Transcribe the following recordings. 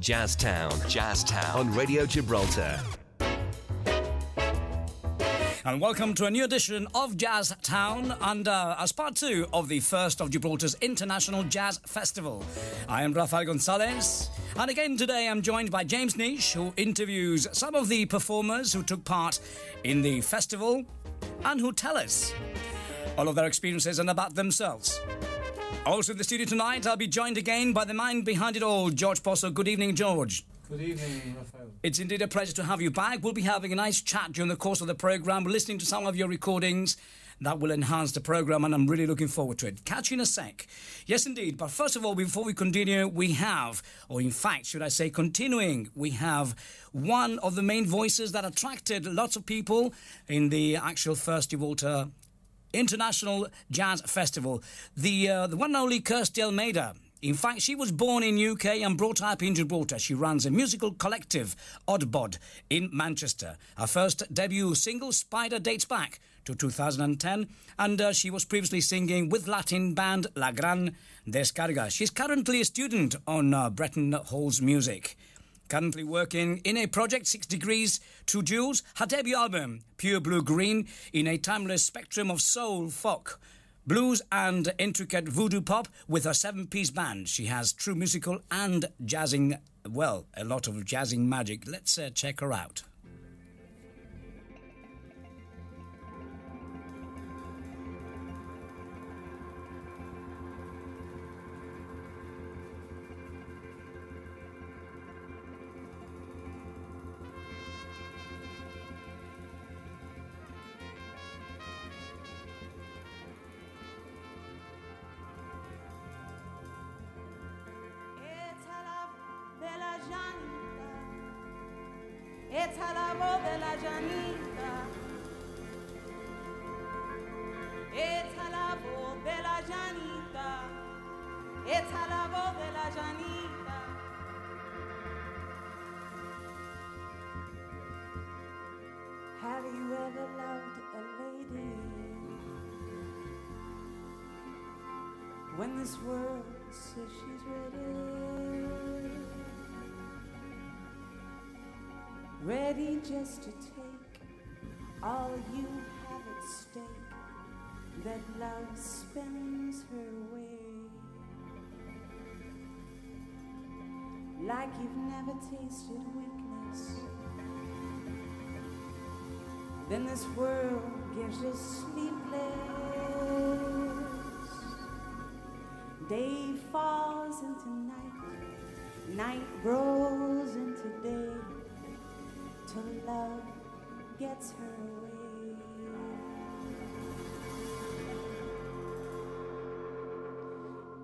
Jazztown. Jazztown. On Radio Gibraltar. And welcome to a new edition of Jazz Town, and as part two of the first of Gibraltar's International Jazz Festival. I am Rafael Gonzalez, and again today I'm joined by James Nish, who interviews some of the performers who took part in the festival and who tell us all of their experiences and about themselves. Also in the studio tonight, I'll be joined again by the mind behind it all, George Posso. Good evening, George. Good evening, Raphael. It's indeed a pleasure to have you back. We'll be having a nice chat during the course of the program. We're listening to some of your recordings that will enhance the program, and I'm really looking forward to it. Catch you in a sec. Yes, indeed. But first of all, before we continue, we have, or in fact, should I say, continuing, we have one of the main voices that attracted lots of people in the actual first Gibraltar International Jazz Festival. The uh, the one and only Kirsty Almeida. In fact, she was born in UK and brought up in Gibraltar. She runs a musical collective, Odd Bod, in Manchester. Her first debut single, Spider, dates back to 2010, and uh, she was previously singing with Latin band La Gran Descarga. She's currently a student on uh, Bretton Hall's music. Currently working in a project, Six Degrees, to Jewels, her debut album, Pure Blue Green, in a timeless spectrum of soul, folk, blues, and intricate voodoo pop with her seven piece band. She has true musical and jazzing, well, a lot of jazzing magic. Let's uh, check her out. La de la la de la la de la. Have you ever loved a lady? When this world says she's ready. Ready just to take all you have at stake that love spins her way. Like you've never tasted weakness then this world gives you sleepless day falls into night night grows into day till love gets her way.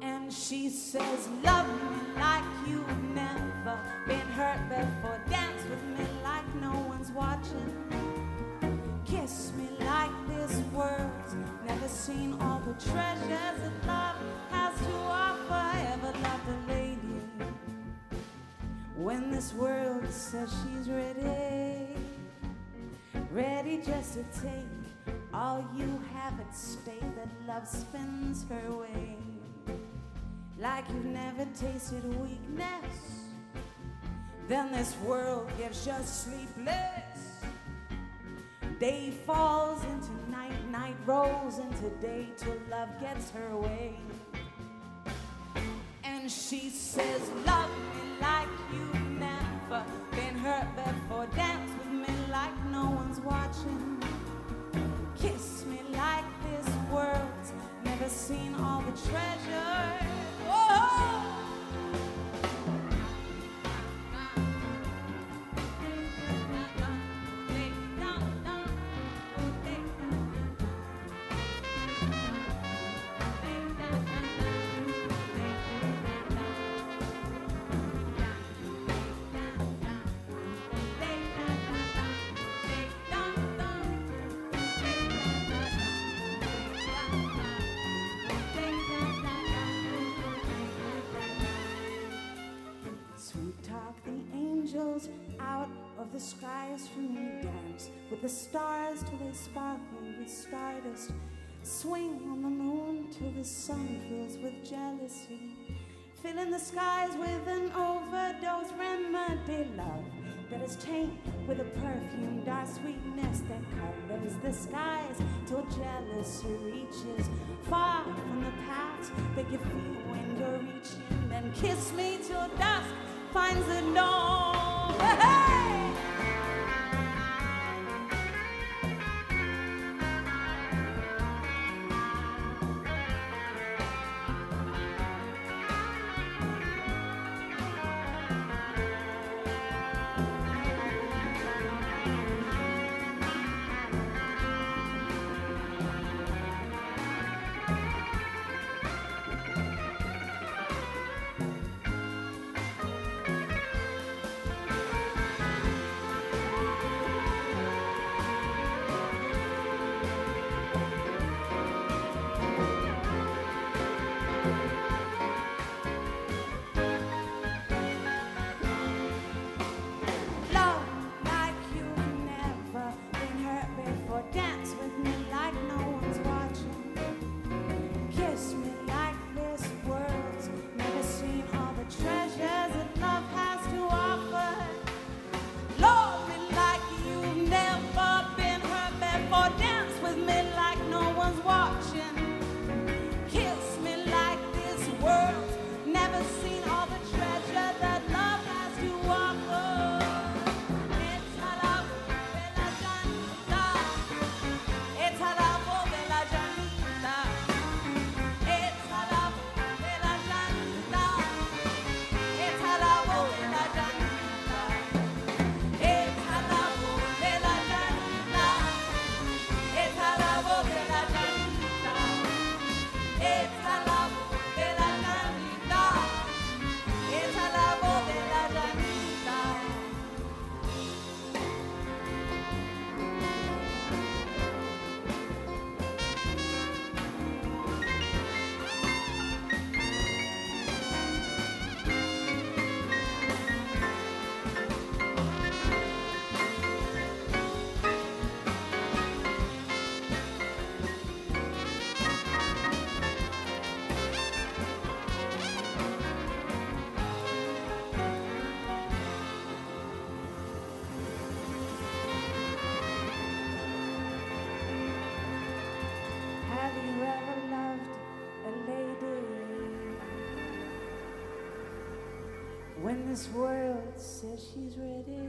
And she says, Love me like you've never been hurt before. Dance with me like no one's watching. Kiss me like this world's never seen all the treasures that love has to offer. Ever loved a lady? When this world says she's ready, ready just to take all you have at stake, that love spins her way. Like you've never tasted weakness, then this world gives you sleepless. Day falls into night, night rolls into day till love gets her way. And she says, Love me like you've the skies for me dance with the stars till they sparkle with stardust. Swing on the moon till the sun fills with jealousy. Filling the skies with an overdose. remedy, love that is taint with a perfume, dark sweetness that colors the skies till jealousy reaches far from the paths that you feel when you're reaching. Then kiss me till dusk finds the dawn. this world says she's ready,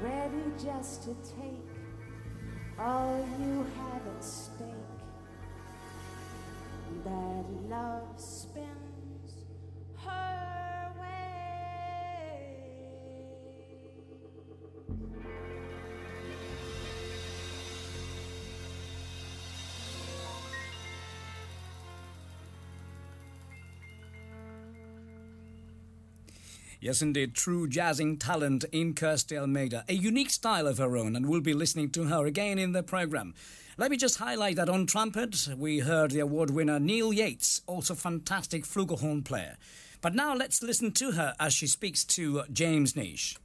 ready just to take all you have at stake. That love Yes, indeed, true jazzing talent in Kirsty Almeida. A unique style of her own, and we'll be listening to her again in the program. Let me just highlight that on trumpet, we heard the award winner Neil Yates, also fantastic flugelhorn player. But now let's listen to her as she speaks to James Nish.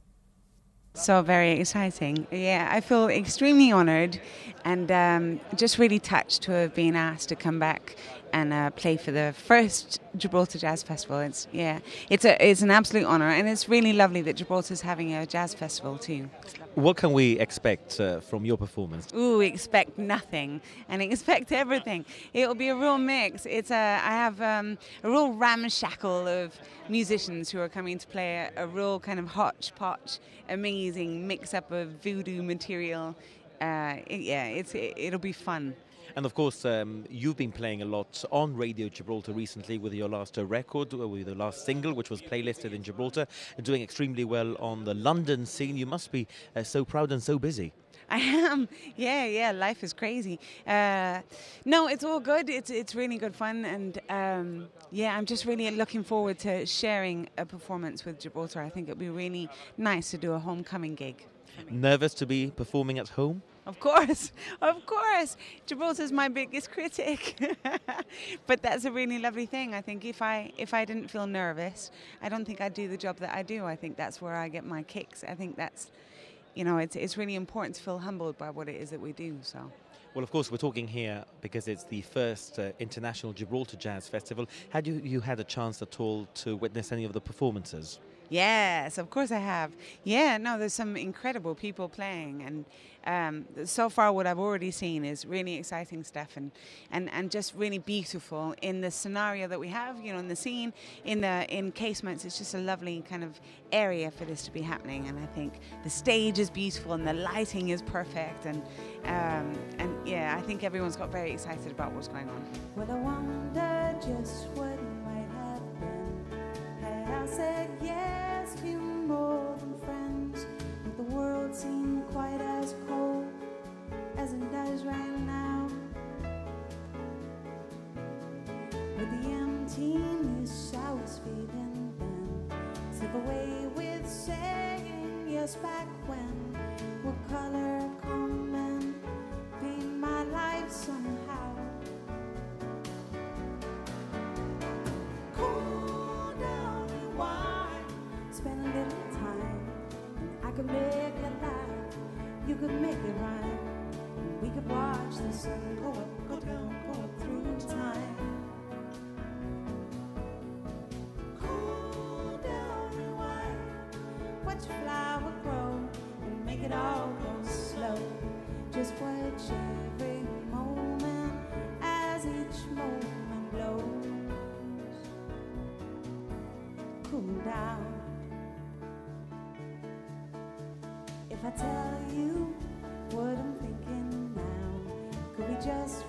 So very exciting. Yeah, I feel extremely honoured and um, just really touched to have been asked to come back and uh, play for the first Gibraltar Jazz Festival. It's yeah, it's a it's an absolute honour, and it's really lovely that Gibraltar's having a jazz festival too. What can we expect uh, from your performance? Ooh, expect nothing and expect everything. It'll be a real mix. It's a I have um, a real ramshackle of musicians who are coming to play a, a real kind of hodgepodge, amazing mix up of voodoo material. Uh, it- yeah, it's it, it'll be fun. And of course, um, you've been playing a lot on Radio Gibraltar recently with your last uh, record, uh, with your last single, which was playlisted in Gibraltar, and doing extremely well on the London scene. You must be uh, so proud and so busy. I am. Yeah, yeah. Life is crazy. Uh, no, it's all good. It's it's really good fun, and um, yeah, I'm just really looking forward to sharing a performance with Gibraltar. I think it'd be really nice to do a homecoming gig. Nervous to be performing at home? Of course, of course. Gibraltar's my biggest critic, but that's a really lovely thing. I think if I if I didn't feel nervous, I don't think I'd do the job that I do. I think that's where I get my kicks. I think that's, you know, it's it's really important to feel humbled by what it is that we do. So. Well, of course, we're talking here because it's the first uh, international Gibraltar Jazz Festival. Had you, you had a chance at all to witness any of the performances? Yes, of course I have. Yeah, no, there's some incredible people playing, and um, so far what I've already seen is really exciting stuff, and, and, and just really beautiful in the scenario that we have, you know, in the scene, in the in Casemates. It's just a lovely kind of area for this to be happening, and I think the stage is beautiful and the lighting is perfect, and um, and yeah, I think everyone's got very excited about what's going on. Well, emptiness I was feeling then slip away with saying yes back when? Will color come and paint my life somehow? Cool down, rewind, spend a little time, and I could make it laugh. You could make it rhyme. We could watch the sun go up, go down, go up through time. Cool down. If I tell you what I'm thinking now, could we just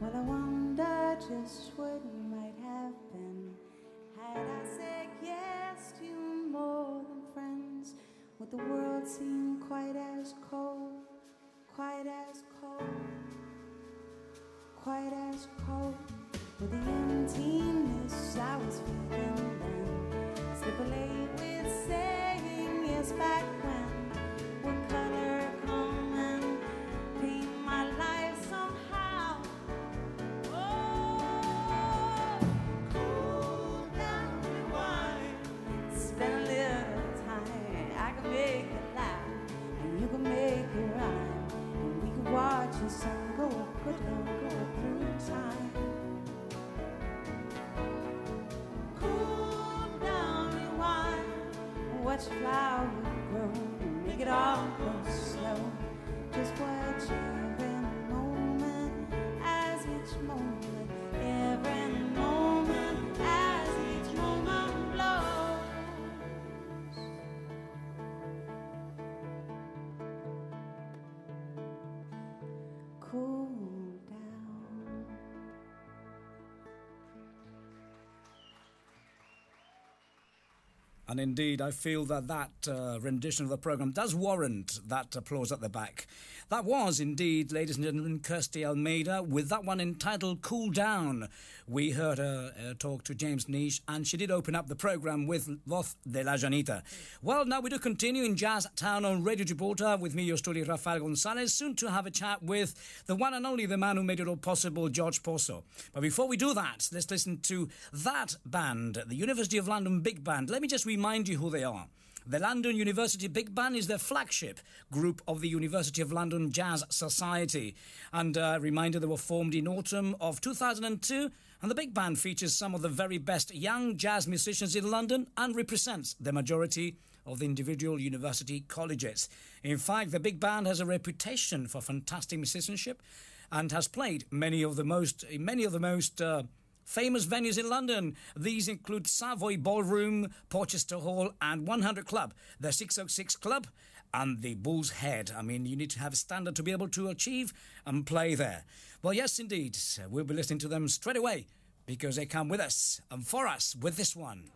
Well, I wonder just what might have been had I said yes to you more than friends. Would the world seem quite as cold, quite as cold, quite as rewind, watch And indeed, I feel that that uh, rendition of the programme does warrant that applause at the back. That was indeed, ladies and gentlemen, Kirsty Almeida with that one entitled Cool Down. We heard her uh, talk to James Nish, and she did open up the programme with Voz de la Janita. Well, now we do continue in Jazz Town on Radio Gibraltar with me, your story, Rafael Gonzalez, soon to have a chat with the one and only the man who made it all possible, George Posso. But before we do that, let's listen to that band, the University of London Big Band. Let me just remind you who they are. The London University Big Band is the flagship group of the University of London Jazz Society. And a reminder they were formed in autumn of 2002. And the Big Band features some of the very best young jazz musicians in London and represents the majority of the individual university colleges. In fact, the Big Band has a reputation for fantastic musicianship and has played many of the most many of the most uh, famous venues in London. These include Savoy Ballroom, Porchester Hall, and 100 Club, the 606 Club, and the Bull's Head. I mean, you need to have a standard to be able to achieve and play there. Well, yes, indeed. We'll be listening to them straight away because they come with us and for us with this one.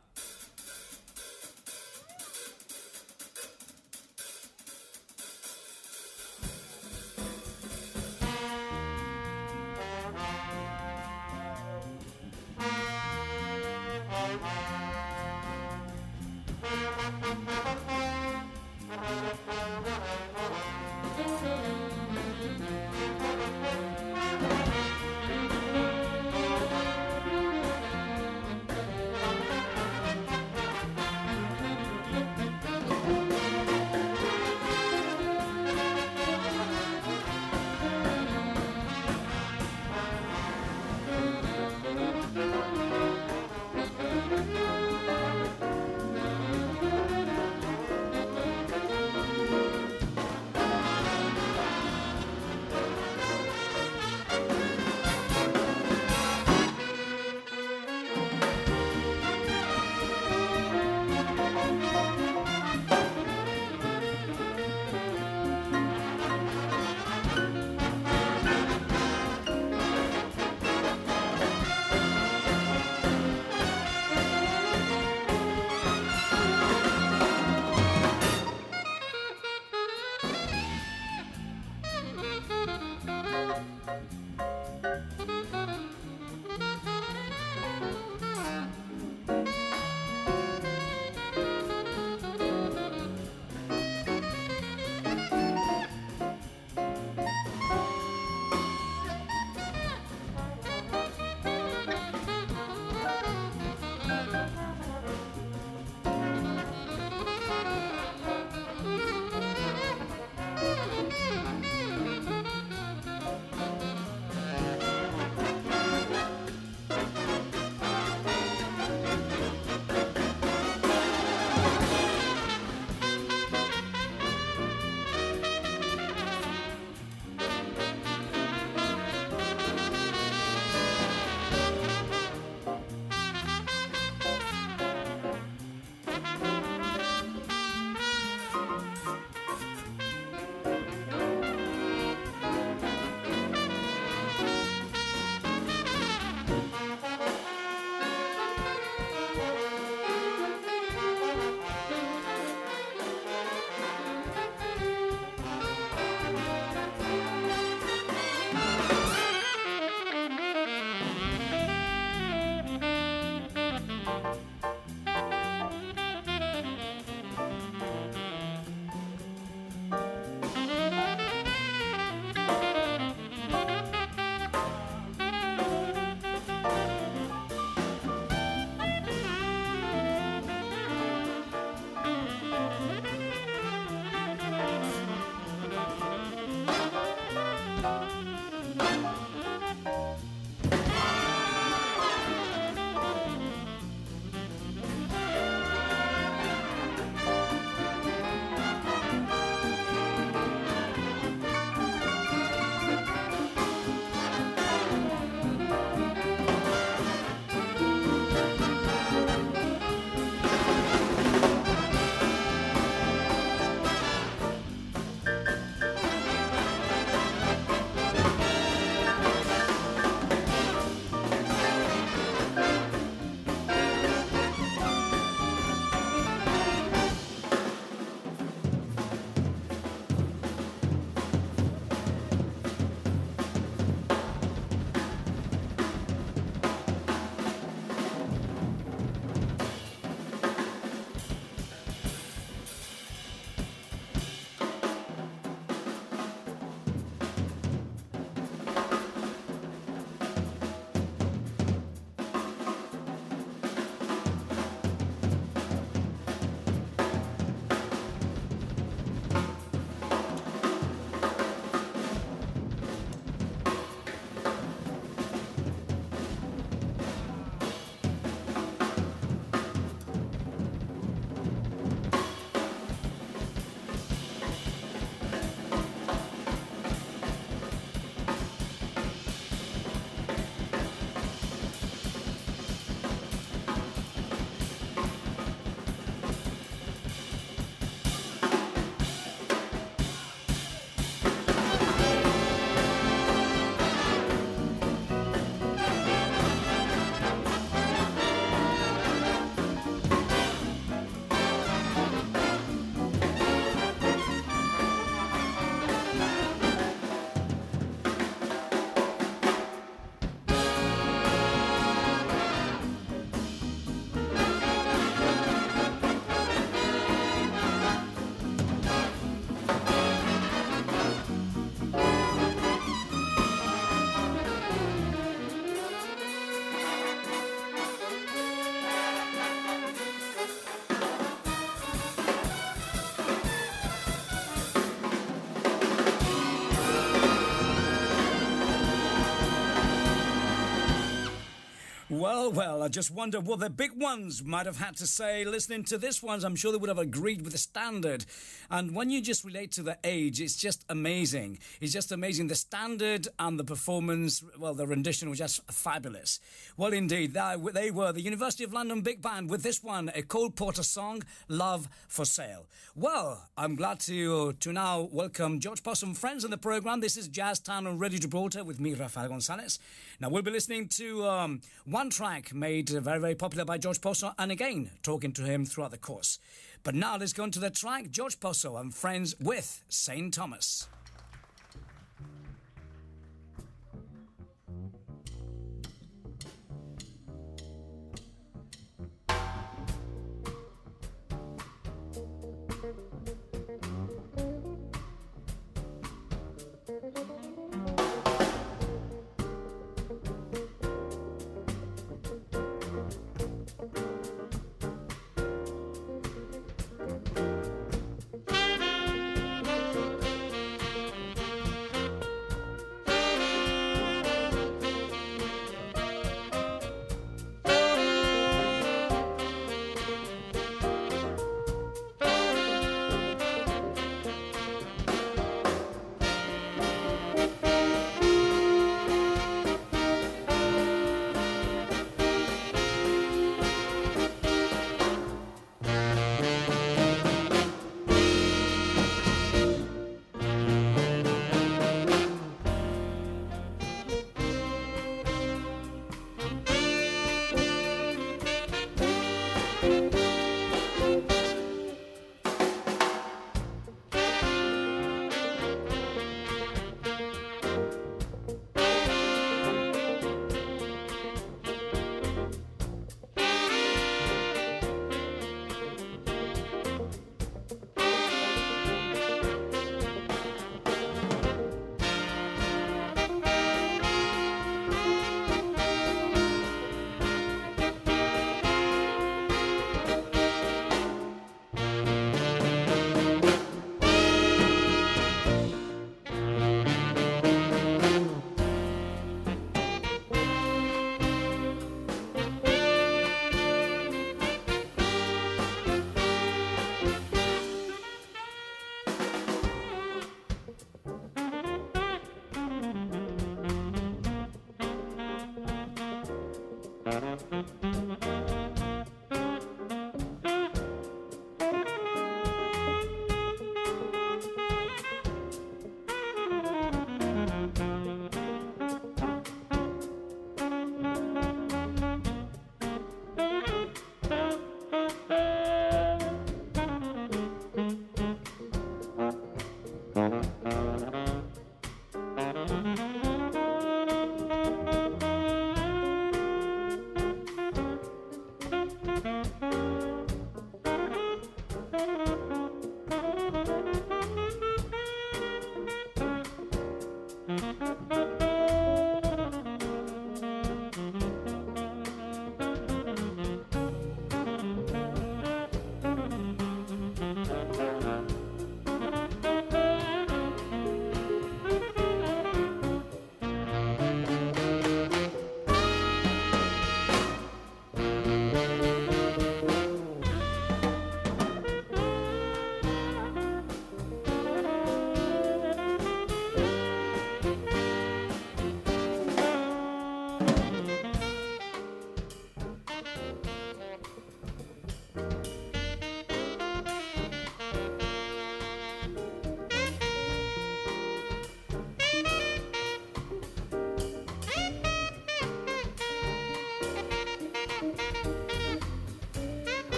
Well, well, I just wonder what the big ones might have had to say listening to this one. I'm sure they would have agreed with the standard. And when you just relate to the age, it's just amazing. It's just amazing. The standard and the performance, well, the rendition was just fabulous. Well, indeed, they were the University of London Big Band with this one, a Cole Porter song, Love for Sale. Well, I'm glad to, to now welcome George Possum, friends in the program. This is Jazz Town on Radio Gibraltar with me, Rafael Gonzalez. Now, we'll be listening to um, one track made very, very popular by George Posso, and again, talking to him throughout the course. But now let's go into the track George Posso and Friends with St. Thomas.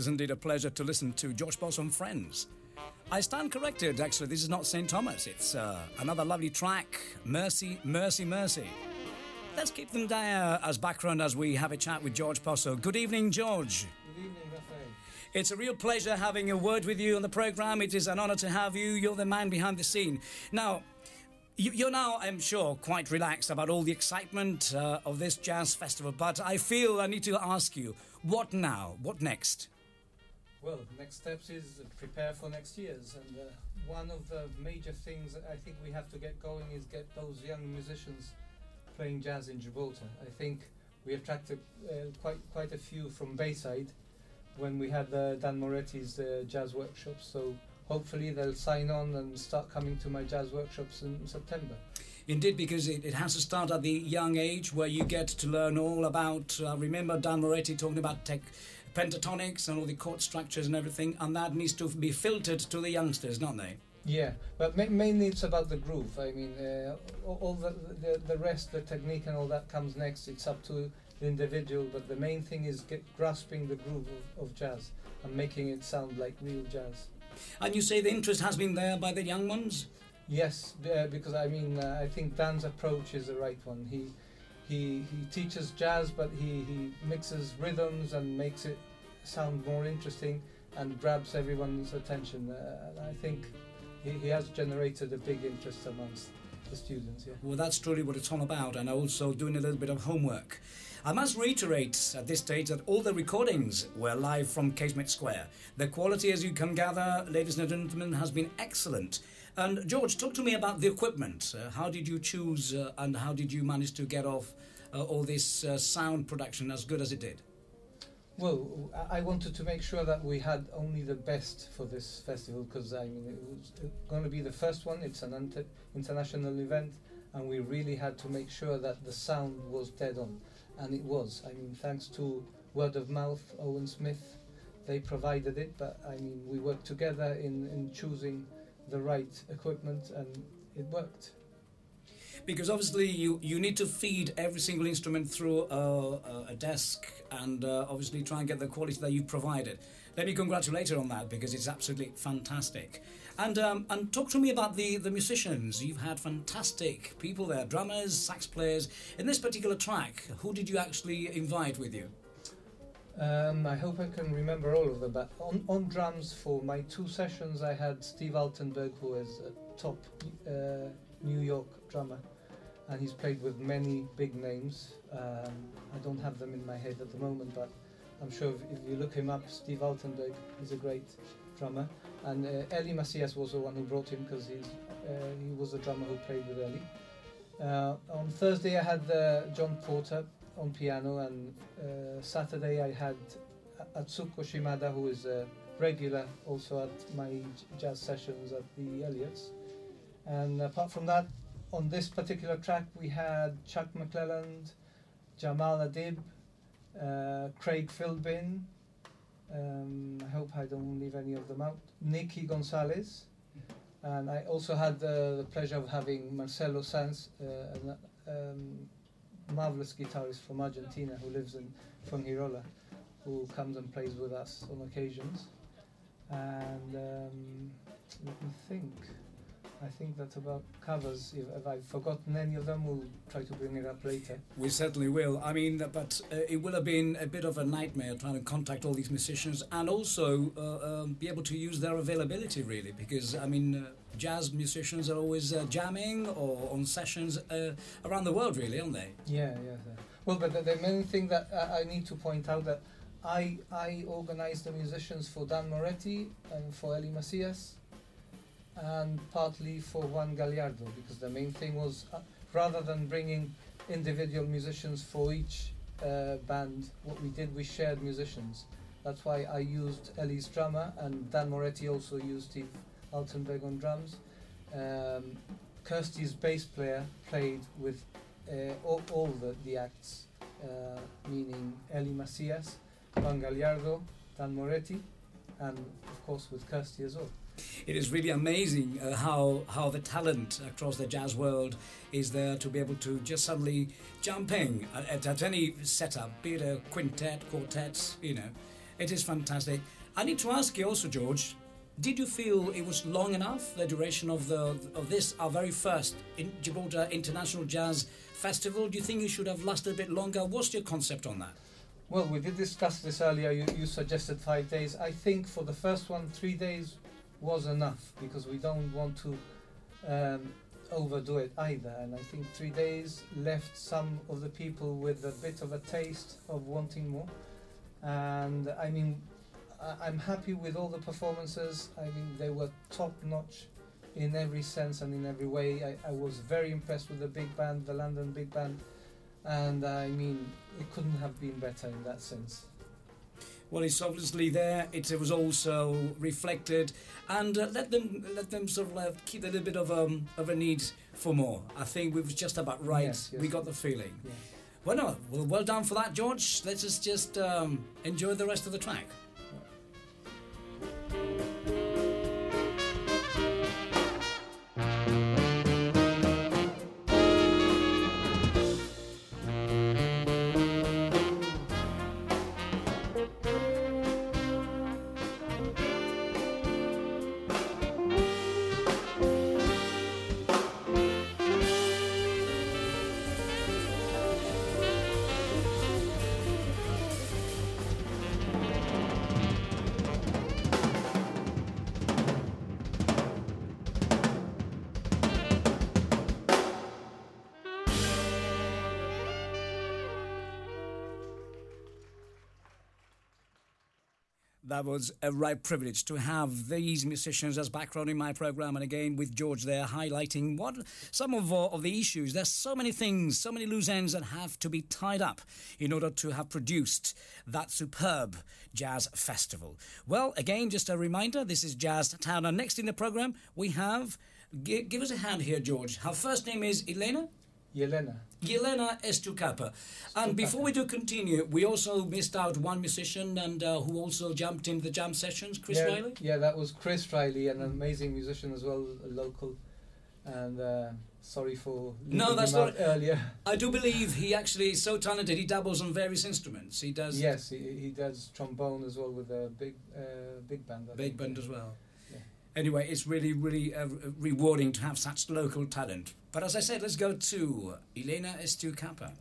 Is indeed a pleasure to listen to George Possum Friends. I stand corrected, actually. This is not St. Thomas. It's uh, another lovely track Mercy, Mercy, Mercy. Let's keep them there as background as we have a chat with George Posso. Good evening, George. Good evening, Raphael. It's a real pleasure having a word with you on the program. It is an honor to have you. You're the man behind the scene. Now, you- you're now, I'm sure, quite relaxed about all the excitement uh, of this jazz festival, but I feel I need to ask you what now? What next? Well, next steps is prepare for next year's, and uh, one of the major things I think we have to get going is get those young musicians playing jazz in Gibraltar. I think we attracted uh, quite quite a few from Bayside when we had uh, Dan Moretti's uh, jazz workshops. So hopefully they'll sign on and start coming to my jazz workshops in September. Indeed, because it, it has to start at the young age where you get to learn all about. Uh, remember Dan Moretti talking about tech, pentatonics and all the chord structures and everything, and that needs to be filtered to the youngsters, don't they? Yeah, but ma- mainly it's about the groove. I mean, uh, all, the, the the rest, the technique and all that comes next. It's up to the individual, but the main thing is get, grasping the groove of, of jazz and making it sound like real jazz. And you say the interest has been there by the young ones? Yes, uh, because I mean, uh, I think Dan's approach is the right one. He he he teaches jazz, but he he mixes rhythms and makes it sound more interesting and grabs everyone's attention. Uh, and I think he, he has generated a big interest amongst the students. Yeah. Well, that's truly what it's all about, and also doing a little bit of homework. I must reiterate at this stage that all the recordings were live from Casemates Square. The quality, as you can gather, ladies and gentlemen, has been excellent. And George, talk to me about the equipment. Uh, how did you choose, uh, and how did you manage to get off uh, all this uh, sound production as good as it did? Well, I wanted to make sure that we had only the best for this festival because I mean it was going to be the first one. It's an inter- international event, and we really had to make sure that the sound was dead on, and it was. I mean, thanks to word of mouth, Owen Smith, they provided it. But I mean, we worked together in in choosing the right equipment, and it worked. Because obviously you, you need to feed every single instrument through a, a, desk and uh, obviously try and get the quality that you've provided. Let me congratulate you on that because it's absolutely fantastic. And um, and talk to me about the, the musicians. You've had fantastic people there, drummers, sax players. In this particular track, who did you actually invite with you? Um, I hope I can remember all of them. But on, on drums for my two sessions, I had Steve Altenberg, who is a top uh, New York drummer, and he's played with many big names. Um, I don't have them in my head at the moment, but I'm sure if, if you look him up, Steve Altenberg is a great drummer. And uh, Ellie Macias was the one who brought him because uh, he was the drummer who played with Ellie. Uh, on Thursday, I had uh, John Porter on piano, and uh, Saturday I had Atsuko Shimada, who is a regular also at my jazz sessions at the Elliots. And apart from that, on this particular track, we had Chuck McClelland, Jamal Adib, uh, Craig Philbin. Um, I hope I don't leave any of them out. Nicky Gonzalez. And I also had the pleasure of having Marcelo Sanz, uh, um, marvelous guitarist from Argentina who lives in Fuengirola, who comes and plays with us on occasions. And um, let me think. I think that about covers. If, if I've forgotten any of them, we'll try to bring it up later. We certainly will. I mean, but uh, it will have been a bit of a nightmare trying to contact all these musicians and also uh, um, be able to use their availability, really, because I mean, uh, jazz musicians are always uh, jamming or on sessions uh, around the world, really, aren't they? Yeah, yeah. yeah. Well, but the, the main thing that I, I need to point out that I I organized the musicians for Dan Moretti and for Eli Macias, and partly for Juan Gallardo because the main thing was uh, rather than bringing individual musicians for each uh, band, what we did we shared musicians. That's why I used Ellie's drummer and Dan Moretti also used Steve Altenberg on drums. Um, Kirsty's bass player played with uh, all, all the, the acts, uh, meaning Eli Macias, Juan Gallardo, Dan Moretti, and of course with Kirsty as well. It is really amazing uh, how how the talent across the jazz world is there to be able to just suddenly jump in at, at, any setup, be it a quintet, quartet, you know. It is fantastic. I need to ask you also, George, Did you feel it was long enough, the duration of the of this, our very first in Gibraltar International Jazz Festival? Do you think it should have lasted a bit longer? What's your concept on that? Well, we did discuss this earlier. You, you suggested five days. I think for the first one, three days was enough because we don't want to um, overdo it either. And I think three days left some of the people with a bit of a taste of wanting more. And I mean, I'm happy with all the performances. I mean, they were top notch in every sense and in every way. I, I was very impressed with the big band, the London Big Band. And I mean, it couldn't have been better in that sense. Well, it's obviously there. It, was also reflected, and uh, let them let them sort of uh, keep a little bit of um of a need for more. I think we was just about right. Yes, yes. We got the feeling. Yeah. Well, no, well, well done for that, George. Let's just just um, enjoy the rest of the track. That was a right privilege to have these musicians as background in my program, and again with George there highlighting what some of, uh, of the issues. There's so many things, so many loose ends that have to be tied up in order to have produced that superb jazz festival. Well, again, just a reminder: this is Jazz Town, and next in the program we have. gi- give us a hand here, George. Her first name is Elena. Yelena. Yelena Estucapa. And before we do continue, we also missed out one musician and uh, who also jumped in the jam sessions, Chris yeah, Riley. Yeah, that was Chris Riley, an amazing musician as well, a local. And uh, sorry for No, that's not- earlier. I do believe he actually is so talented. He dabbles on various instruments. He does yes, he, he does trombone as well with a big uh, big band. I big think. band as well. Anyway, it's really, really uh, rewarding to have such local talent. But as I said, let's go to Elena Estucapa.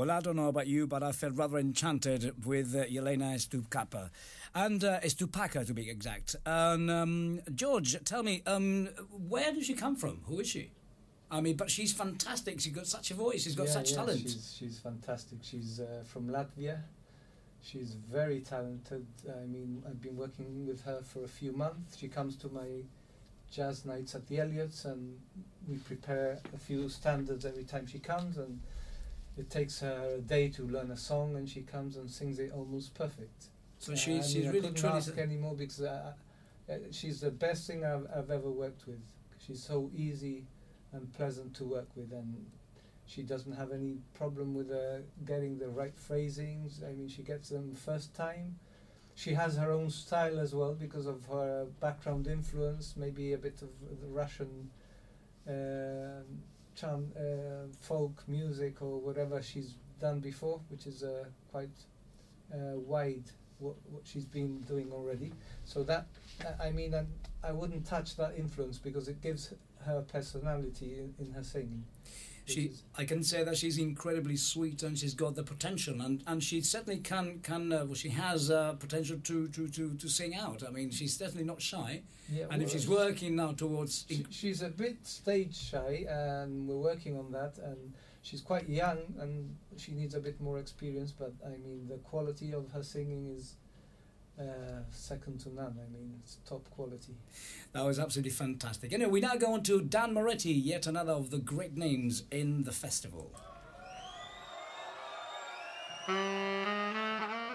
Well, I don't know about you, but I felt rather enchanted with uh, Yelena Stupkapa. And uh, Stupaka, to be exact. And um, George, tell me, um, where does she come from? Who is she? I mean, but she's fantastic. She's got such a voice. She's got Yeah, such yeah, talent. She's, she's fantastic. She's uh, from Latvia. She's very talented. I mean, I've been working with her for a few months. She comes to my jazz nights at the Elliots, and we prepare a few standards every time she comes. And it takes her a day to learn a song, and she comes and sings it almost perfect. So Uh, she's, I mean, I really couldn't truly. ask anymore because uh, uh, she's the best thing I've, I've ever worked with. She's so easy and pleasant to work with, and she doesn't have any problem with uh, getting the right phrasings. I mean, she gets them first time. She has her own style as well because of her background influence, maybe a bit of the Russian uh, chan- uh, folk music or whatever she's done before, which is uh, quite uh, wide what, what she's been doing already. So that, I- I mean, and I wouldn't touch that influence because it gives her personality in, in her singing. She, I can say that she's incredibly sweet and she's got the potential, and, and she certainly can can uh, well, she has uh, potential to, to, to, to sing out. I mean, she's definitely not shy, yeah, and if she's working now towards She, she's a bit stage shy, and we're working on that. And she's quite young, and she needs a bit more experience. But I mean, the quality of her singing is uh, second to none. I mean, it's top quality. that was absolutely fantastic. Anyway, we now go on to Dan Moretti, yet another of the great names in the festival.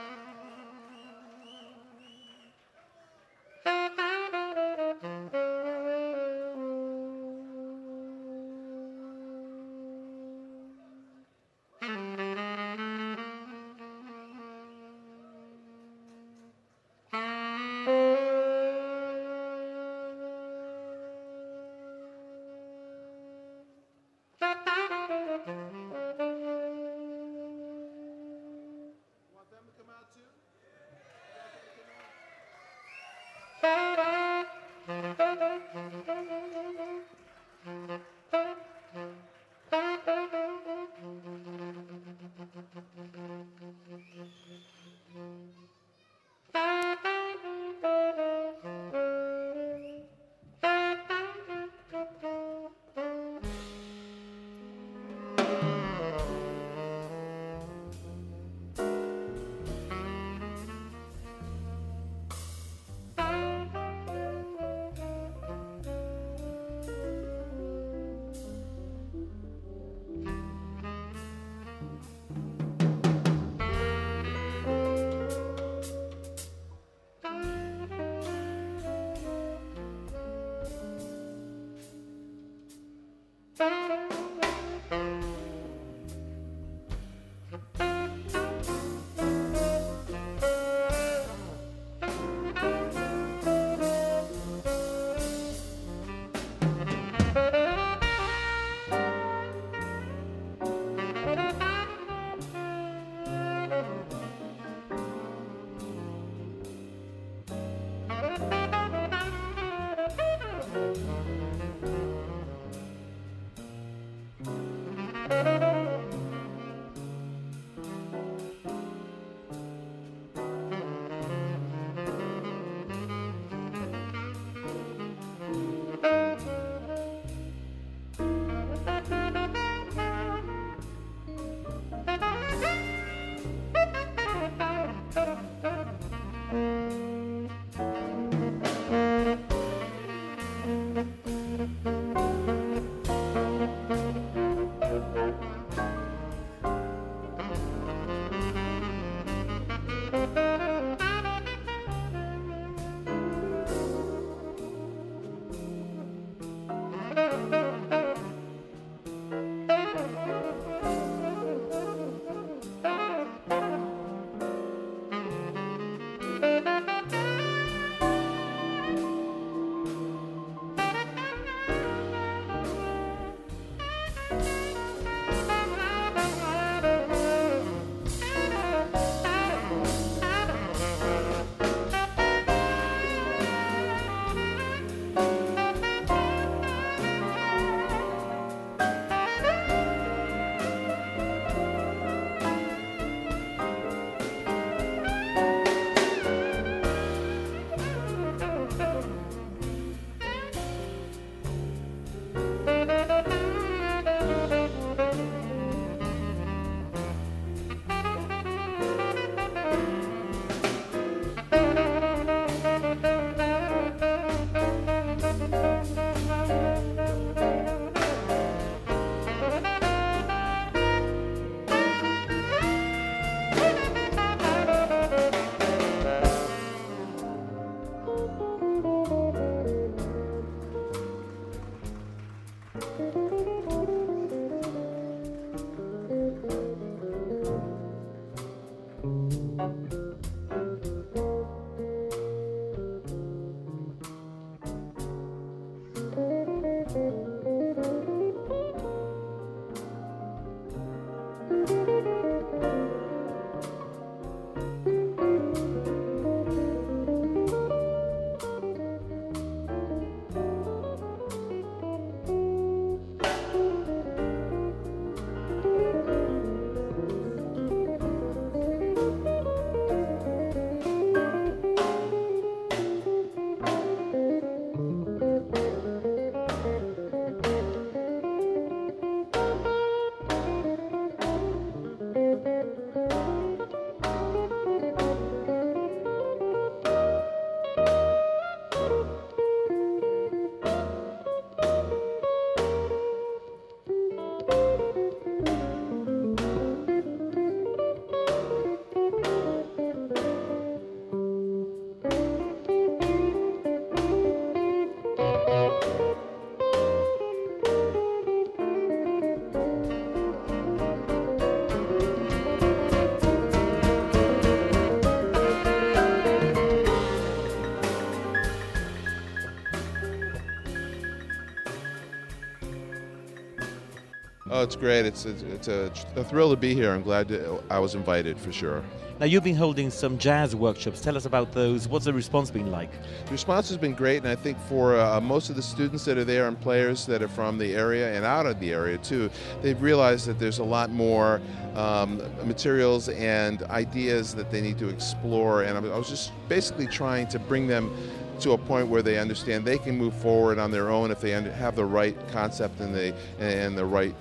it's great. It's it's, it's a, a thrill to be here. I'm glad to, I was invited for sure. Now, you've been holding some jazz workshops. Tell us about those. What's the response been like? The response has been great, and I think for uh, most of the students that are there and players that are from the area and out of the area too, they've realized that there's a lot more um, materials and ideas that they need to explore. And I was just basically trying to bring them to a point where they understand they can move forward on their own if they have the right concept and the and the right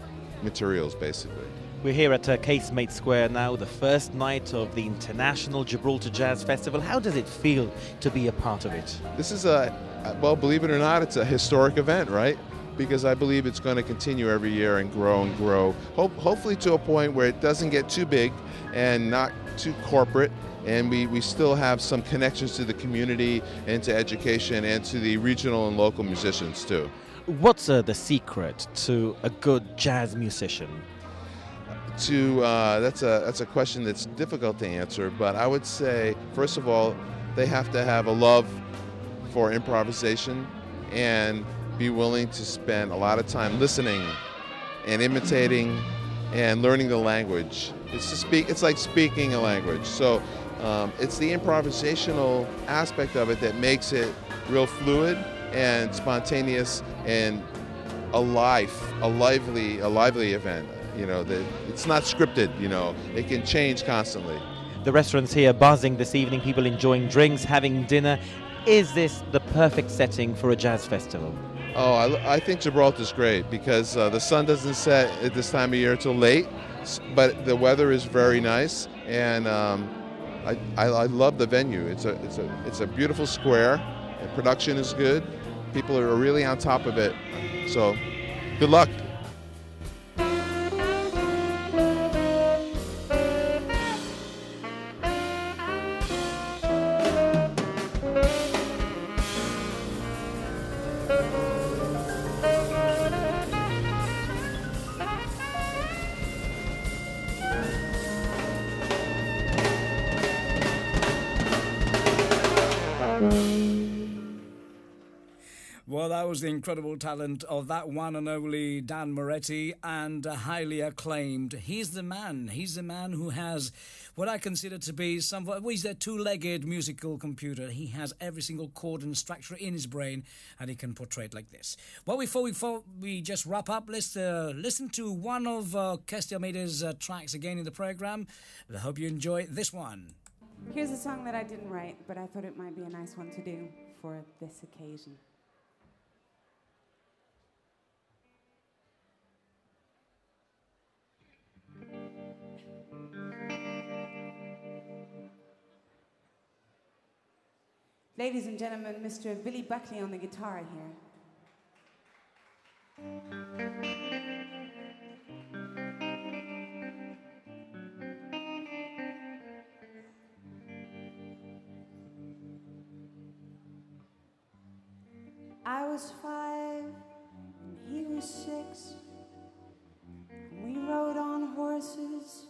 materials, basically. We're here at uh, Casemates Square now, the first night of the International Gibraltar Jazz Festival. How does it feel to be a part of it? This is a, well, believe it or not, it's a historic event, right? Because I believe it's going to continue every year and grow and grow. Hope, hopefully, to a point where it doesn't get too big and not too corporate, and we, we still have some connections to the community and to education and to the regional and local musicians, too. What's uh, the secret to a good jazz musician? to uh, that's a that's a question that's difficult to answer. But I would say, first of all, they have to have a love for improvisation and be willing to spend a lot of time listening and imitating and learning the language. It's to speak. It's like speaking a language. So um, it's the improvisational aspect of it that makes it real fluid and spontaneous and a life, a lively, a lively event. You know, that it's not scripted. You know, it can change constantly. The restaurants here buzzing this evening, people enjoying drinks, having dinner. Is this the perfect setting for a jazz festival? Oh, I, I think Gibraltar's great because uh, the sun doesn't set at this time of year till late, but the weather is very nice, and um, I, I, I love the venue. It's a it's a it's a beautiful square. The production is good. People are really on top of it. So, good luck. Incredible talent of that one and only Dan Moretti, and uh, highly acclaimed. He's the man. He's the man who has what I consider to be some. Well, he's a two-legged musical computer. He has every single chord and structure in his brain, and he can portray it like this. Well, before we before we just wrap up, let's uh, listen to one of uh, uh, tracks again in the program. I hope you enjoy this one. Here's a song that I didn't write, but I thought it might be a nice one to do for this occasion. Ladies and gentlemen, Mr. Billy Buckley on the guitar here. I was five and he was six. We rode on horses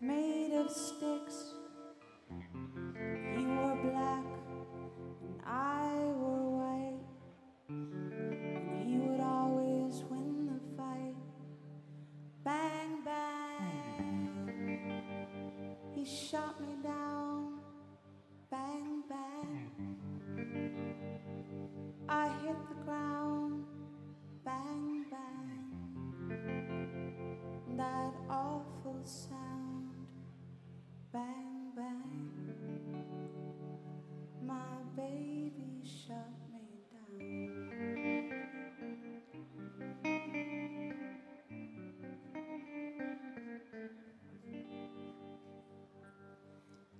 made of sticks. He wore black and I wore white. And he would always win the fight. Bang, bang. He shot me down. Bang, bang. I hit the ground. Bang, bang. That awful sound. Bang, bang. Baby shut me down.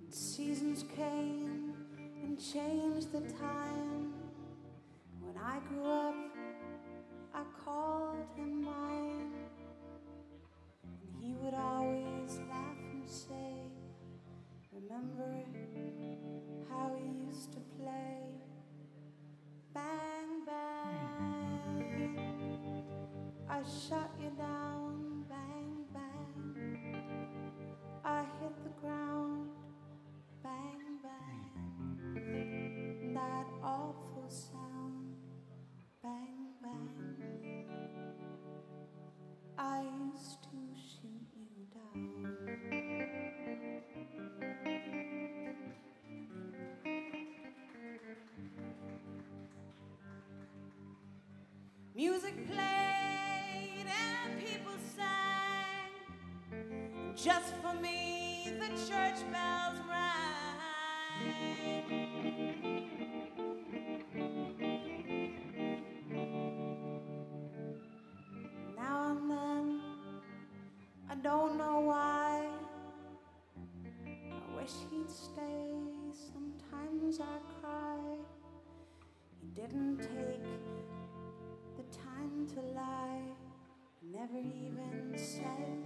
And Seasons came and changed the time. When I grew up, I called him shot you down, bang, bang. I hit the ground, bang, bang. That awful sound, bang, bang. I used to shoot you down. Music plays. Just for me, the church bells rang. Now and then, I don't know why. I wish he'd stay. Sometimes I cry. He didn't take the time to lie. Never even said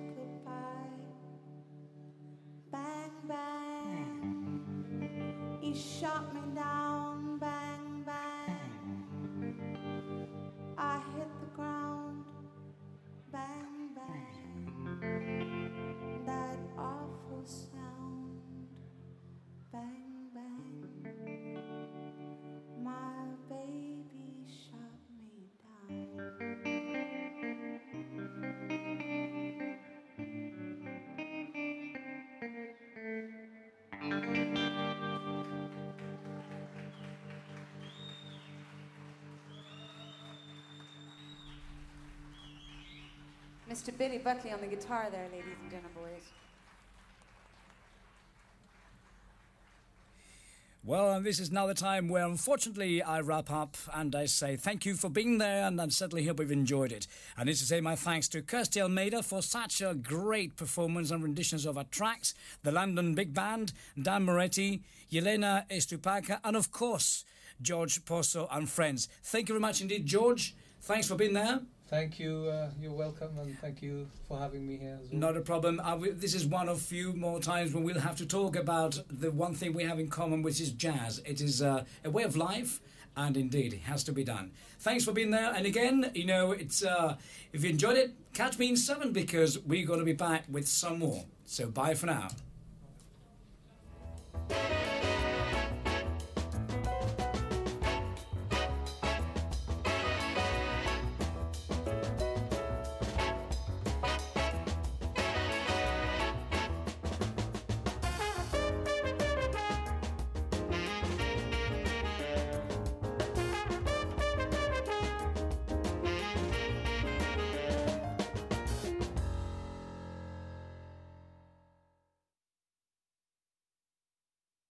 Mr. Billy Buckley on the guitar there, ladies and gentlemen. Well, and this is now the time where unfortunately I wrap up and I say thank you for being there and I certainly hope you've enjoyed it. I need to say my thanks to Kirsty Almeida for such a great performance and renditions of our tracks, the London Big Band, Dan Moretti, Yelena Estupaka, and of course, George Posso and friends. Thank you very much indeed, George. Thanks for being there. Thank you. Uh, you're welcome, and thank you for having me here well. Not a problem. Uh, this is one of few more times when we'll have to talk about the one thing we have in common, which is jazz. It is uh, a way of life, and indeed, it has to be done. Thanks for being there. And again, you know, it's uh, if you enjoyed it, catch me in seven because we're going to be back with some more. So bye for now.